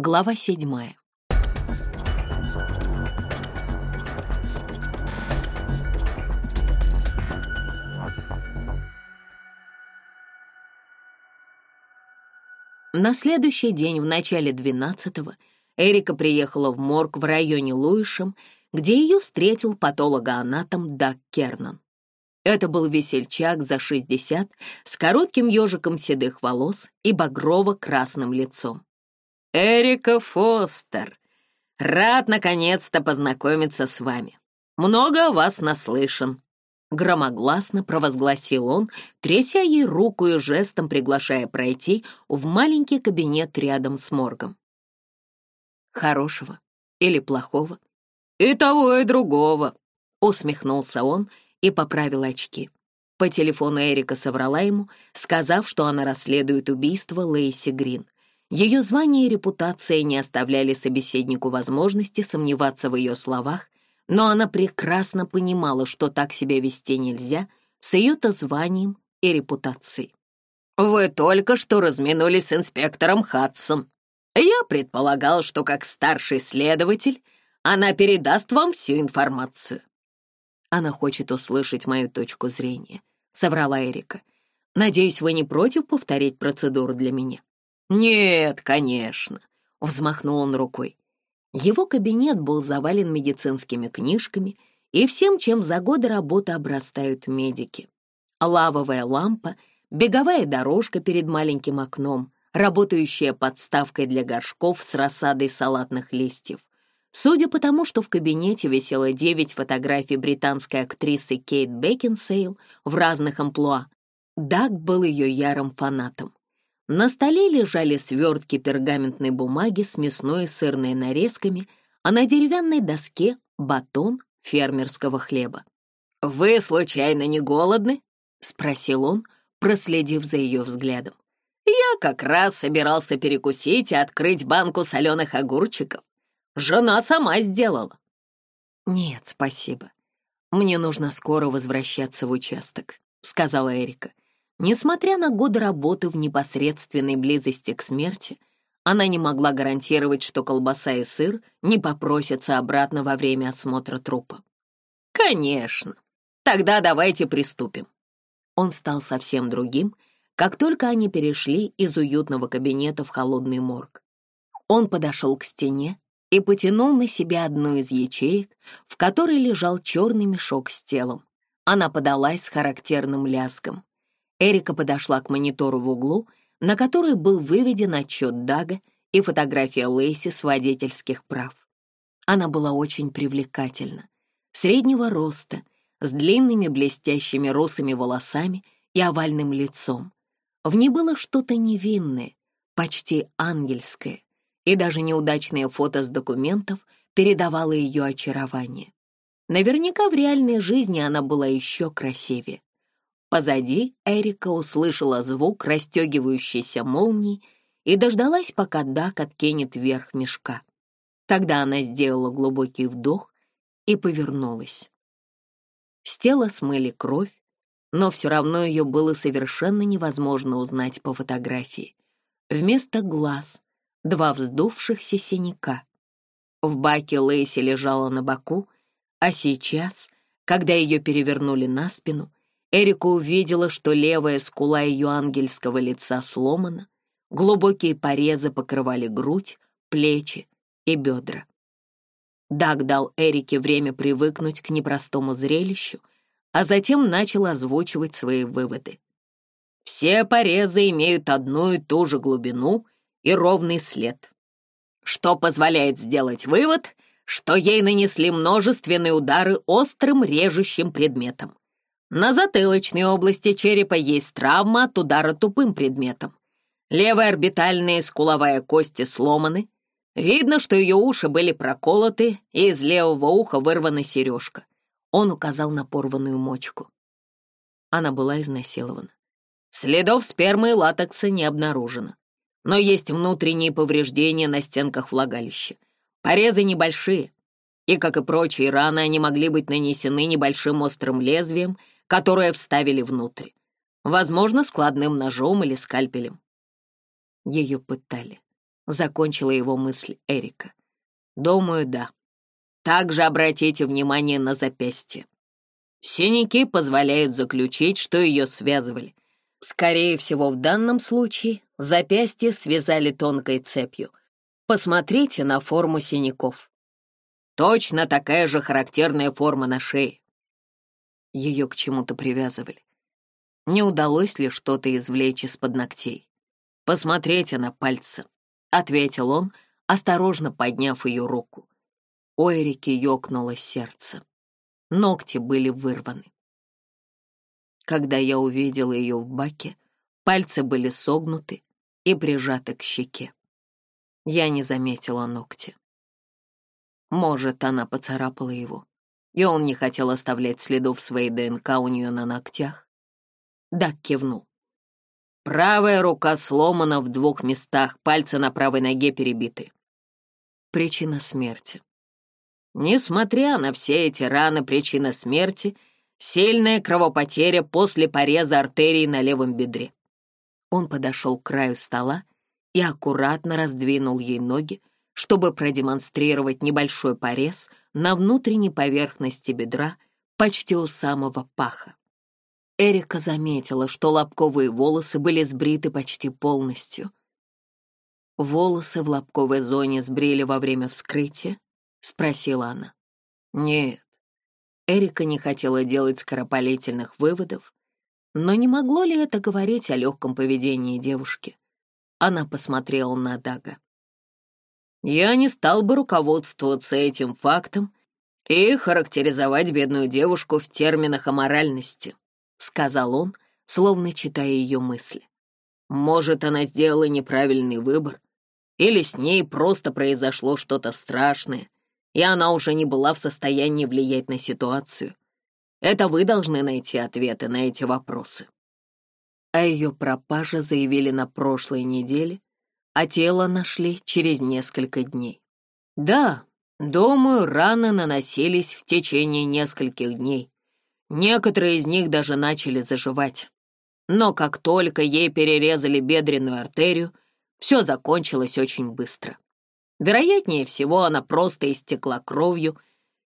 Глава седьмая. На следующий день, в начале двенадцатого Эрика приехала в морг в районе Луишем, где ее встретил патологоанатом Дак Кернан. Это был весельчак за 60 с коротким ежиком седых волос и багрово-красным лицом. Эрика Фостер. Рад наконец-то познакомиться с вами. Много о вас наслышан». Громогласно провозгласил он, тряся ей руку и жестом приглашая пройти в маленький кабинет рядом с моргом. «Хорошего или плохого?» «И того, и другого», — усмехнулся он и поправил очки. По телефону Эрика соврала ему, сказав, что она расследует убийство Лейси Грин — ее звание и репутация не оставляли собеседнику возможности сомневаться в ее словах, но она прекрасно понимала, что так себя вести нельзя с ее-то званием и репутацией. «Вы только что разминулись с инспектором Хадсон. Я предполагал, что как старший следователь она передаст вам всю информацию». «Она хочет услышать мою точку зрения», — соврала Эрика. «Надеюсь, вы не против повторить процедуру для меня?» «Нет, конечно», — взмахнул он рукой. Его кабинет был завален медицинскими книжками и всем, чем за годы работы обрастают медики. Лавовая лампа, беговая дорожка перед маленьким окном, работающая подставкой для горшков с рассадой салатных листьев. Судя по тому, что в кабинете висело девять фотографий британской актрисы Кейт Бекинсейл в разных амплуа, Даг был ее ярым фанатом. На столе лежали свертки пергаментной бумаги с мясной и сырной нарезками, а на деревянной доске — батон фермерского хлеба. «Вы, случайно, не голодны?» — спросил он, проследив за ее взглядом. «Я как раз собирался перекусить и открыть банку соленых огурчиков. Жена сама сделала». «Нет, спасибо. Мне нужно скоро возвращаться в участок», — сказала Эрика. Несмотря на годы работы в непосредственной близости к смерти, она не могла гарантировать, что колбаса и сыр не попросятся обратно во время осмотра трупа. «Конечно. Тогда давайте приступим». Он стал совсем другим, как только они перешли из уютного кабинета в холодный морг. Он подошел к стене и потянул на себя одну из ячеек, в которой лежал черный мешок с телом. Она подалась с характерным лязгом. Эрика подошла к монитору в углу, на который был выведен отчет Дага и фотография Лейси с водительских прав. Она была очень привлекательна, среднего роста, с длинными блестящими русыми волосами и овальным лицом. В ней было что-то невинное, почти ангельское, и даже неудачные фото с документов передавало ее очарование. Наверняка в реальной жизни она была еще красивее. Позади Эрика услышала звук расстегивающейся молнии и дождалась, пока Дак откинет вверх мешка. Тогда она сделала глубокий вдох и повернулась. С тела смыли кровь, но все равно ее было совершенно невозможно узнать по фотографии. Вместо глаз — два вздувшихся синяка. В баке Лейси лежала на боку, а сейчас, когда ее перевернули на спину — Эрика увидела, что левая скула ее ангельского лица сломана, глубокие порезы покрывали грудь, плечи и бедра. Даг дал Эрике время привыкнуть к непростому зрелищу, а затем начал озвучивать свои выводы. Все порезы имеют одну и ту же глубину и ровный след, что позволяет сделать вывод, что ей нанесли множественные удары острым режущим предметом. На затылочной области черепа есть травма от удара тупым предметом. Левая орбитальная и скуловая кости сломаны. Видно, что ее уши были проколоты, и из левого уха вырвана сережка. Он указал на порванную мочку. Она была изнасилована. Следов спермы и латекса не обнаружено. Но есть внутренние повреждения на стенках влагалища. Порезы небольшие. И, как и прочие раны, они могли быть нанесены небольшим острым лезвием — которые вставили внутрь. Возможно, складным ножом или скальпелем. Ее пытали. Закончила его мысль Эрика. Думаю, да. Также обратите внимание на запястье. Синяки позволяют заключить, что ее связывали. Скорее всего, в данном случае запястье связали тонкой цепью. Посмотрите на форму синяков. Точно такая же характерная форма на шее ее к чему-то привязывали. Не удалось ли что-то извлечь из-под ногтей? «Посмотрите на пальцы», — ответил он, осторожно подняв ее руку. У Эрики ёкнуло сердце. Ногти были вырваны. Когда я увидела ее в баке, пальцы были согнуты и прижаты к щеке. Я не заметила ногти. Может, она поцарапала его и он не хотел оставлять следов своей ДНК у нее на ногтях. Дак кивнул. Правая рука сломана в двух местах, пальцы на правой ноге перебиты. Причина смерти. Несмотря на все эти раны, причина смерти — сильная кровопотеря после пореза артерии на левом бедре. Он подошел к краю стола и аккуратно раздвинул ей ноги, чтобы продемонстрировать небольшой порез — на внутренней поверхности бедра, почти у самого паха. Эрика заметила, что лобковые волосы были сбриты почти полностью. «Волосы в лобковой зоне сбрили во время вскрытия?» — спросила она. «Нет». Эрика не хотела делать скоропалительных выводов, но не могло ли это говорить о легком поведении девушки? Она посмотрела на Дага. Я не стал бы руководствоваться этим фактом и характеризовать бедную девушку в терминах аморальности», — сказал он, словно читая ее мысли. «Может, она сделала неправильный выбор, или с ней просто произошло что-то страшное, и она уже не была в состоянии влиять на ситуацию. Это вы должны найти ответы на эти вопросы». А О ее пропаже заявили на прошлой неделе, а тело нашли через несколько дней. Да, дома раны наносились в течение нескольких дней. Некоторые из них даже начали заживать. Но как только ей перерезали бедренную артерию, все закончилось очень быстро. Вероятнее всего, она просто истекла кровью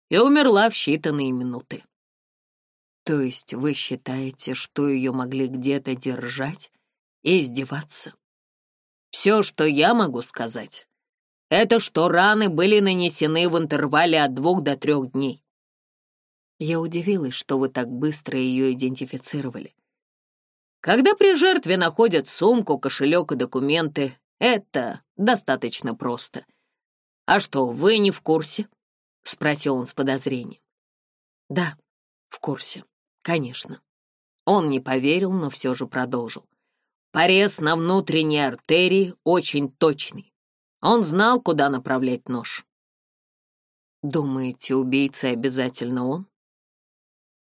и умерла в считанные минуты. То есть вы считаете, что ее могли где-то держать и издеваться? Все, что я могу сказать, это что раны были нанесены в интервале от двух до трех дней. Я удивилась, что вы так быстро ее идентифицировали. Когда при жертве находят сумку, кошелек и документы, это достаточно просто. А что, вы не в курсе? — спросил он с подозрением. «Да, в курсе, конечно». Он не поверил, но все же продолжил. Порез на внутренней артерии очень точный. Он знал, куда направлять нож. Думаете, убийца обязательно он?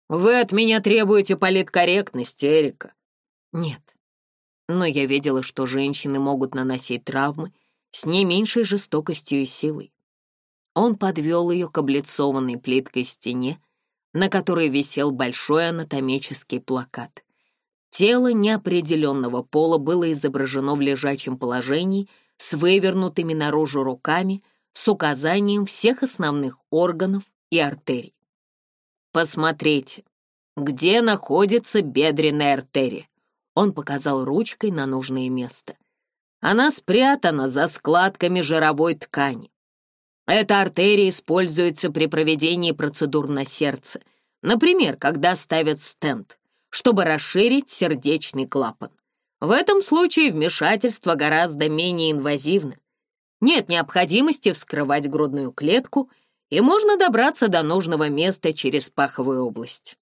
Вы от меня требуете политкорректности, Эрика. Нет. Но я видела, что женщины могут наносить травмы с не меньшей жестокостью и силой. Он подвел ее к облицованной плиткой стене, на которой висел большой анатомический плакат. Тело неопределенного пола было изображено в лежачем положении с вывернутыми наружу руками с указанием всех основных органов и артерий. «Посмотрите, где находится бедренная артерия?» Он показал ручкой на нужное место. Она спрятана за складками жировой ткани. Эта артерия используется при проведении процедур на сердце, например, когда ставят стенд чтобы расширить сердечный клапан. В этом случае вмешательство гораздо менее инвазивно. Нет необходимости вскрывать грудную клетку, и можно добраться до нужного места через паховую область.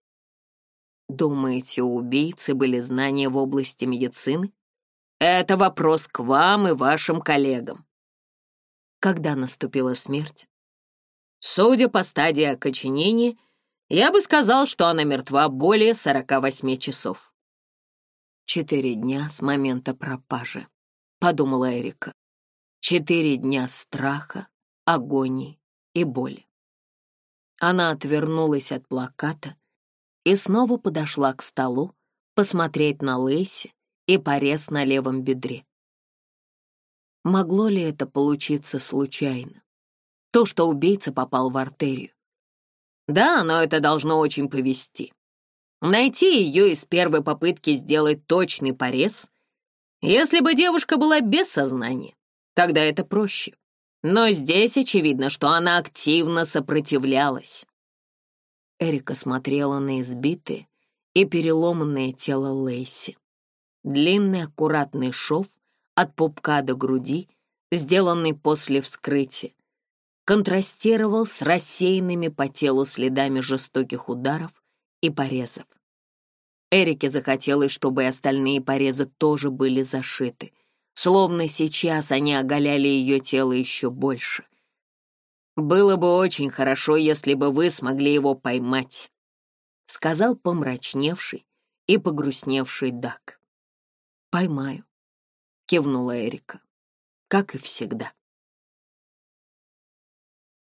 Думаете, у убийцы были знания в области медицины? Это вопрос к вам и вашим коллегам. Когда наступила смерть? Судя по стадии окоченения, я бы сказал, что она мертва более 48 часов. «Четыре дня с момента пропажи», — подумала Эрика. «Четыре дня страха, агонии и боли». Она отвернулась от плаката и снова подошла к столу посмотреть на Лэйси и порез на левом бедре. Могло ли это получиться случайно? То, что убийца попал в артерию. Да, но это должно очень повести. Найти ее из первой попытки сделать точный порез. Если бы девушка была без сознания, тогда это проще. Но здесь очевидно, что она активно сопротивлялась. Эрика смотрела на избитые и переломанное тело Лейси. Длинный аккуратный шов от пупка до груди, сделанный после вскрытия, контрастировал с рассеянными по телу следами жестоких ударов и порезов. Эрике захотелось, чтобы остальные порезы тоже были зашиты, словно сейчас они оголяли ее тело еще больше. «Было бы очень хорошо, если бы вы смогли его поймать», — сказал помрачневший и погрустневший Дак. «Поймаю», — кивнула Эрика, — «как и всегда».